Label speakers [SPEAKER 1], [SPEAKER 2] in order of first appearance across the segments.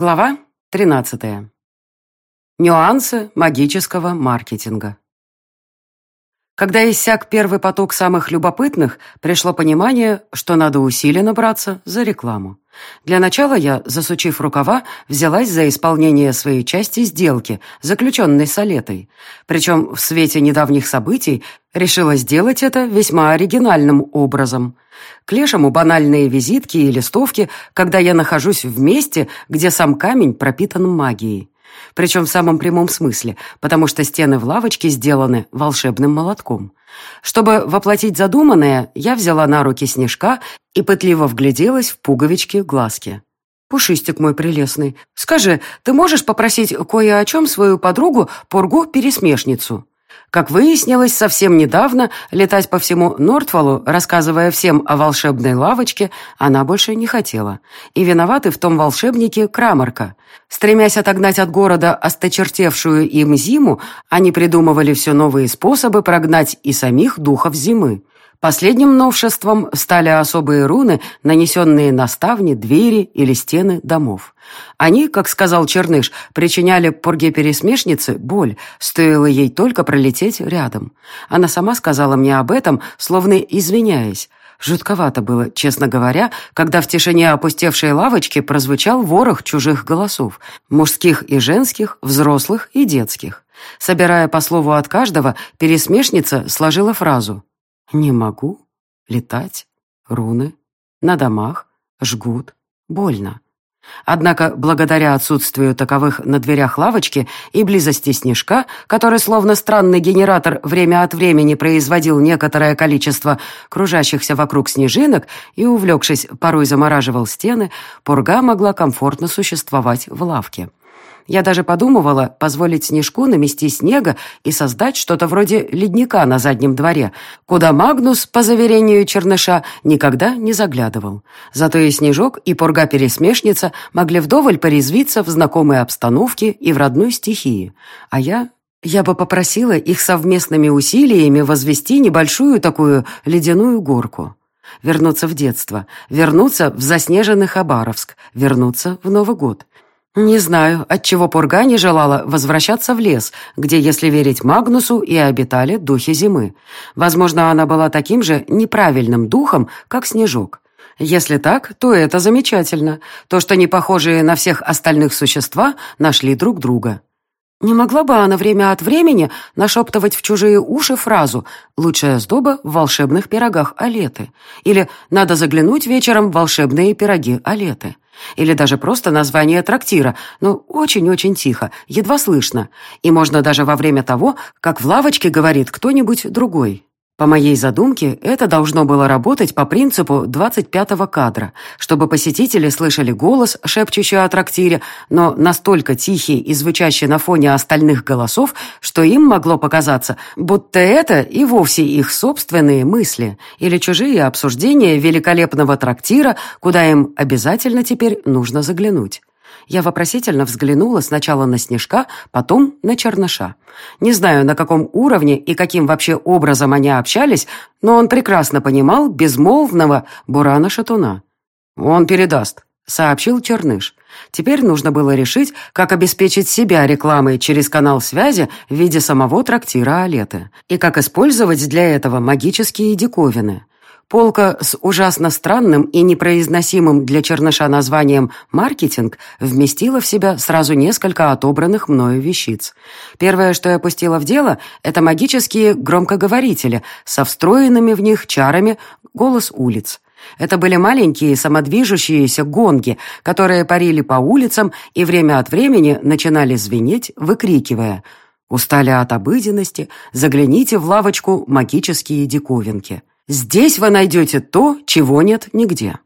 [SPEAKER 1] Глава 13. Нюансы магического маркетинга. Когда иссяк первый поток самых любопытных, пришло понимание, что надо усиленно браться за рекламу. Для начала я, засучив рукава, взялась за исполнение своей части сделки, заключенной с Олетой. Причем в свете недавних событий решила сделать это весьма оригинальным образом. К лешему банальные визитки и листовки, когда я нахожусь в месте, где сам камень пропитан магией. Причем в самом прямом смысле, потому что стены в лавочке сделаны волшебным молотком. Чтобы воплотить задуманное, я взяла на руки снежка и пытливо вгляделась в пуговички глазки. «Пушистик мой прелестный, скажи, ты можешь попросить кое о чем свою подругу Пургу-пересмешницу?» Как выяснилось, совсем недавно летать по всему Нортвалу, рассказывая всем о волшебной лавочке, она больше не хотела. И виноваты в том волшебнике Крамарка. Стремясь отогнать от города осточертевшую им зиму, они придумывали все новые способы прогнать и самих духов зимы. Последним новшеством стали особые руны, нанесенные на ставни, двери или стены домов. Они, как сказал Черныш, причиняли пурге-пересмешнице боль, стоило ей только пролететь рядом. Она сама сказала мне об этом, словно извиняясь. Жутковато было, честно говоря, когда в тишине опустевшей лавочки прозвучал ворох чужих голосов, мужских и женских, взрослых и детских. Собирая по слову от каждого, пересмешница сложила фразу не могу. Летать, руны, на домах, жгут, больно. Однако, благодаря отсутствию таковых на дверях лавочки и близости снежка, который словно странный генератор время от времени производил некоторое количество кружащихся вокруг снежинок и, увлекшись, порой замораживал стены, пурга могла комфортно существовать в лавке. Я даже подумывала позволить Снежку намести снега и создать что-то вроде ледника на заднем дворе, куда Магнус, по заверению Черныша, никогда не заглядывал. Зато и Снежок, и Пурга-пересмешница могли вдоволь порезвиться в знакомой обстановке и в родной стихии. А я... Я бы попросила их совместными усилиями возвести небольшую такую ледяную горку. Вернуться в детство, вернуться в заснеженный Хабаровск, вернуться в Новый год. Не знаю, отчего Пурга не желала возвращаться в лес, где, если верить Магнусу, и обитали духи зимы. Возможно, она была таким же неправильным духом, как Снежок. Если так, то это замечательно. То, что не похожие на всех остальных существа нашли друг друга. Не могла бы она время от времени нашептывать в чужие уши фразу «Лучшая сдоба в волшебных пирогах Алеты» или «Надо заглянуть вечером в волшебные пироги Алеты». Или даже просто название трактира, но очень-очень тихо, едва слышно. И можно даже во время того, как в лавочке говорит кто-нибудь другой. По моей задумке, это должно было работать по принципу 25-го кадра, чтобы посетители слышали голос, шепчущий о трактире, но настолько тихий и звучащий на фоне остальных голосов, что им могло показаться, будто это и вовсе их собственные мысли или чужие обсуждения великолепного трактира, куда им обязательно теперь нужно заглянуть. Я вопросительно взглянула сначала на Снежка, потом на Черныша. Не знаю, на каком уровне и каким вообще образом они общались, но он прекрасно понимал безмолвного Бурана-шатуна. «Он передаст», — сообщил Черныш. Теперь нужно было решить, как обеспечить себя рекламой через канал связи в виде самого трактира Алеты и как использовать для этого магические диковины. Полка с ужасно странным и непроизносимым для черныша названием «маркетинг» вместила в себя сразу несколько отобранных мною вещиц. Первое, что я пустила в дело, это магические громкоговорители со встроенными в них чарами «Голос улиц». Это были маленькие самодвижущиеся гонги, которые парили по улицам и время от времени начинали звенеть, выкрикивая «Устали от обыденности? Загляните в лавочку магические диковинки». Здесь вы найдете то, чего нет нигде.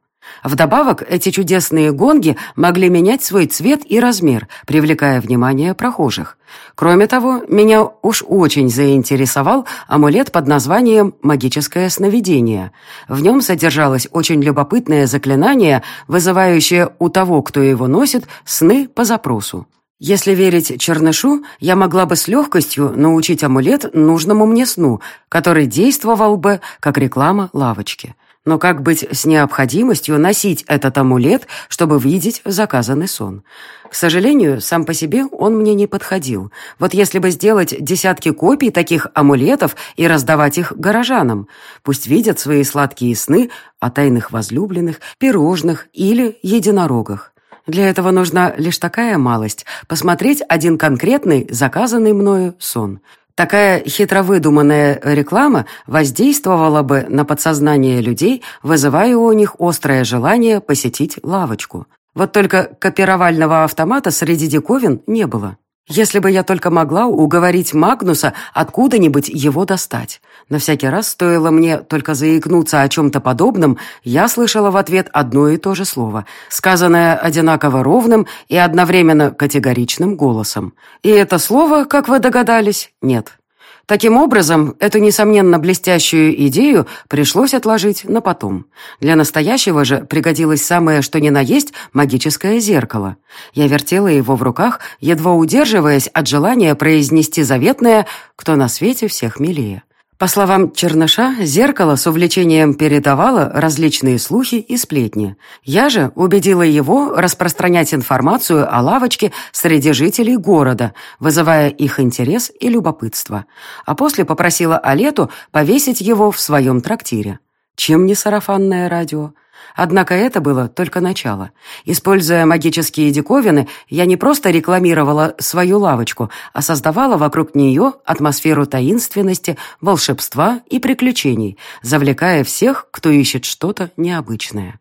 [SPEAKER 1] Вдобавок, эти чудесные гонги могли менять свой цвет и размер, привлекая внимание прохожих. Кроме того, меня уж очень заинтересовал амулет под названием «Магическое сновидение». В нем содержалось очень любопытное заклинание, вызывающее у того, кто его носит, сны по запросу. Если верить Чернышу, я могла бы с легкостью научить амулет нужному мне сну, который действовал бы как реклама лавочки. Но как быть с необходимостью носить этот амулет, чтобы видеть заказанный сон? К сожалению, сам по себе он мне не подходил. Вот если бы сделать десятки копий таких амулетов и раздавать их горожанам, пусть видят свои сладкие сны о тайных возлюбленных, пирожных или единорогах. Для этого нужна лишь такая малость – посмотреть один конкретный, заказанный мною сон – Такая хитро выдуманная реклама воздействовала бы на подсознание людей, вызывая у них острое желание посетить лавочку. Вот только копировального автомата среди диковин не было. Если бы я только могла уговорить Магнуса откуда-нибудь его достать. На всякий раз стоило мне только заикнуться о чем-то подобном, я слышала в ответ одно и то же слово, сказанное одинаково ровным и одновременно категоричным голосом. И это слово, как вы догадались, нет. Таким образом, эту, несомненно, блестящую идею пришлось отложить на потом. Для настоящего же пригодилось самое что ни на есть магическое зеркало. Я вертела его в руках, едва удерживаясь от желания произнести заветное «Кто на свете всех милее». По словам Черныша, зеркало с увлечением передавало различные слухи и сплетни. Я же убедила его распространять информацию о лавочке среди жителей города, вызывая их интерес и любопытство. А после попросила Алету повесить его в своем трактире. Чем не сарафанное радио? Однако это было только начало. Используя магические диковины, я не просто рекламировала свою лавочку, а создавала вокруг нее атмосферу таинственности, волшебства и приключений, завлекая всех, кто ищет что-то необычное.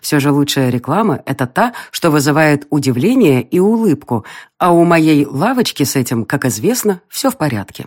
[SPEAKER 1] Все же лучшая реклама – это та, что вызывает удивление и улыбку, а у моей лавочки с этим, как известно, все в порядке.